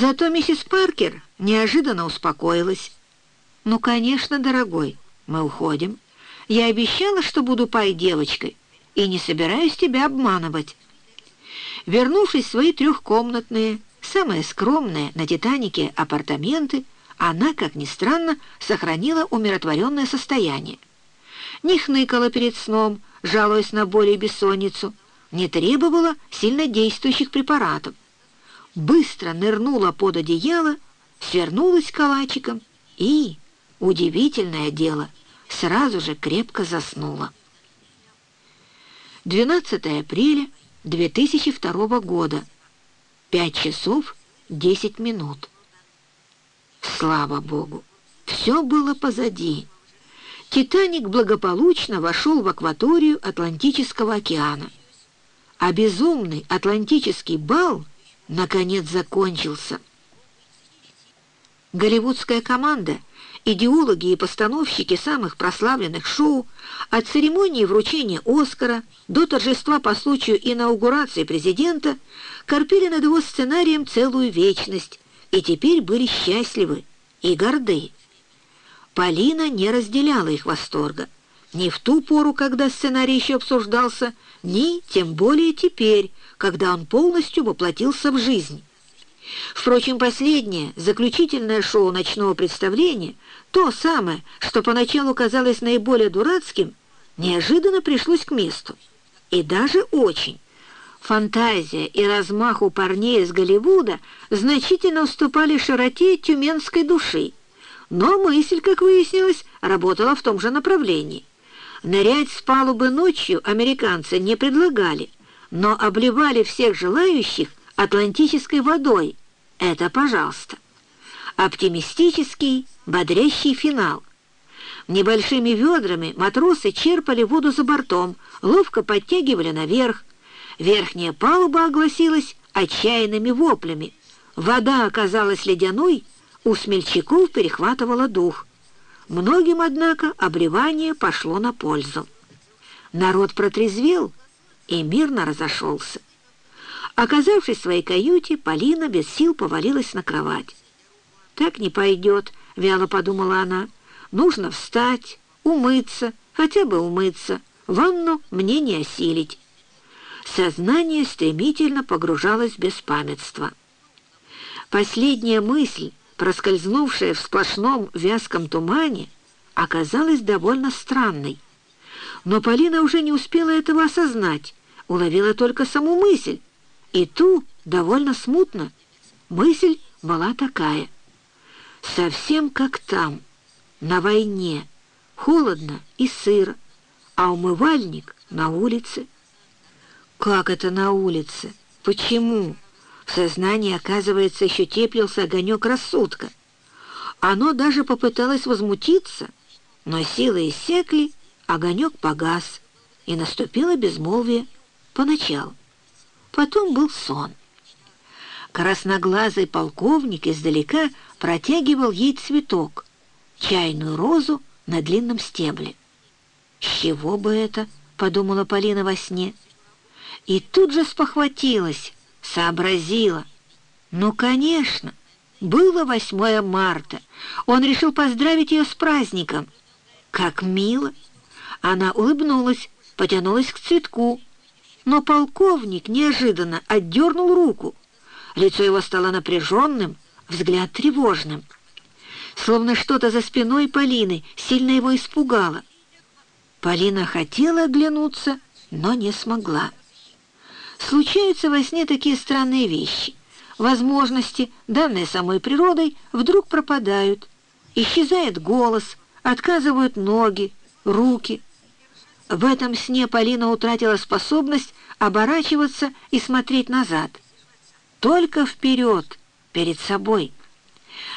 Зато миссис Паркер неожиданно успокоилась. «Ну, конечно, дорогой, мы уходим. Я обещала, что буду пай-девочкой, и не собираюсь тебя обманывать». Вернувшись в свои трехкомнатные, самые скромные на «Титанике» апартаменты, она, как ни странно, сохранила умиротворенное состояние. Не хныкала перед сном, жалуясь на боль и бессонницу, не требовала сильнодействующих препаратов. Быстро нырнула под одеяло, свернулась калачиком и, удивительное дело, сразу же крепко заснула. 12 апреля 2002 года, 5 часов 10 минут. Слава Богу, все было позади. «Титаник» благополучно вошел в акваторию Атлантического океана. А безумный Атлантический бал наконец закончился. Голливудская команда, идеологи и постановщики самых прославленных шоу, от церемонии вручения «Оскара» до торжества по случаю инаугурации президента, корпели над его сценарием целую вечность и теперь были счастливы и горды. Полина не разделяла их восторга. Ни в ту пору, когда сценарий еще обсуждался, ни, тем более теперь, когда он полностью воплотился в жизнь. Впрочем, последнее, заключительное шоу ночного представления, то самое, что поначалу казалось наиболее дурацким, неожиданно пришлось к месту. И даже очень. Фантазия и размах у парней из Голливуда значительно уступали широте тюменской души, но мысль, как выяснилось, работала в том же направлении. Нырять с палубы ночью американцы не предлагали, но обливали всех желающих атлантической водой. Это пожалуйста. Оптимистический, бодрящий финал. Небольшими ведрами матросы черпали воду за бортом, ловко подтягивали наверх. Верхняя палуба огласилась отчаянными воплями. Вода оказалась ледяной, у смельчаков перехватывала дух. Многим, однако, обревание пошло на пользу. Народ протрезвел и мирно разошелся. Оказавшись в своей каюте, Полина без сил повалилась на кровать. «Так не пойдет», — вяло подумала она. «Нужно встать, умыться, хотя бы умыться. Ванну мне не осилить». Сознание стремительно погружалось в беспамятство. Последняя мысль проскользнувшая в сплошном вязком тумане, оказалась довольно странной. Но Полина уже не успела этого осознать, уловила только саму мысль, и ту довольно смутно. Мысль была такая. Совсем как там, на войне, холодно и сыро, а умывальник на улице. Как это на улице? Почему? В сознании, оказывается, еще теплился огонек рассудка. Оно даже попыталось возмутиться, но силы иссякли, огонек погас, и наступило безмолвие поначалу. Потом был сон. Красноглазый полковник издалека протягивал ей цветок, чайную розу на длинном стебле. «С чего бы это?» — подумала Полина во сне. И тут же спохватилась, Сообразила. Ну, конечно, было 8 марта. Он решил поздравить ее с праздником. Как мило. Она улыбнулась, потянулась к цветку. Но полковник неожиданно отдернул руку. Лицо его стало напряженным, взгляд тревожным. Словно что-то за спиной Полины сильно его испугало. Полина хотела оглянуться, но не смогла. Случаются во сне такие странные вещи. Возможности, данные самой природой, вдруг пропадают. Исчезает голос, отказывают ноги, руки. В этом сне Полина утратила способность оборачиваться и смотреть назад. Только вперед, перед собой.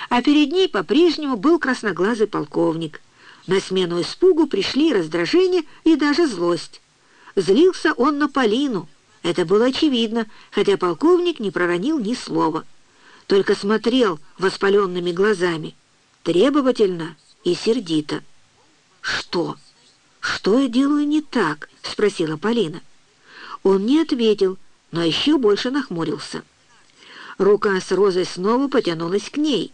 А перед ней по-прежнему был красноглазый полковник. На смену испугу пришли раздражение и даже злость. Злился он на Полину, это было очевидно, хотя полковник не проронил ни слова, только смотрел воспаленными глазами, требовательно и сердито. «Что? Что я делаю не так?» — спросила Полина. Он не ответил, но еще больше нахмурился. Рука с розой снова потянулась к ней.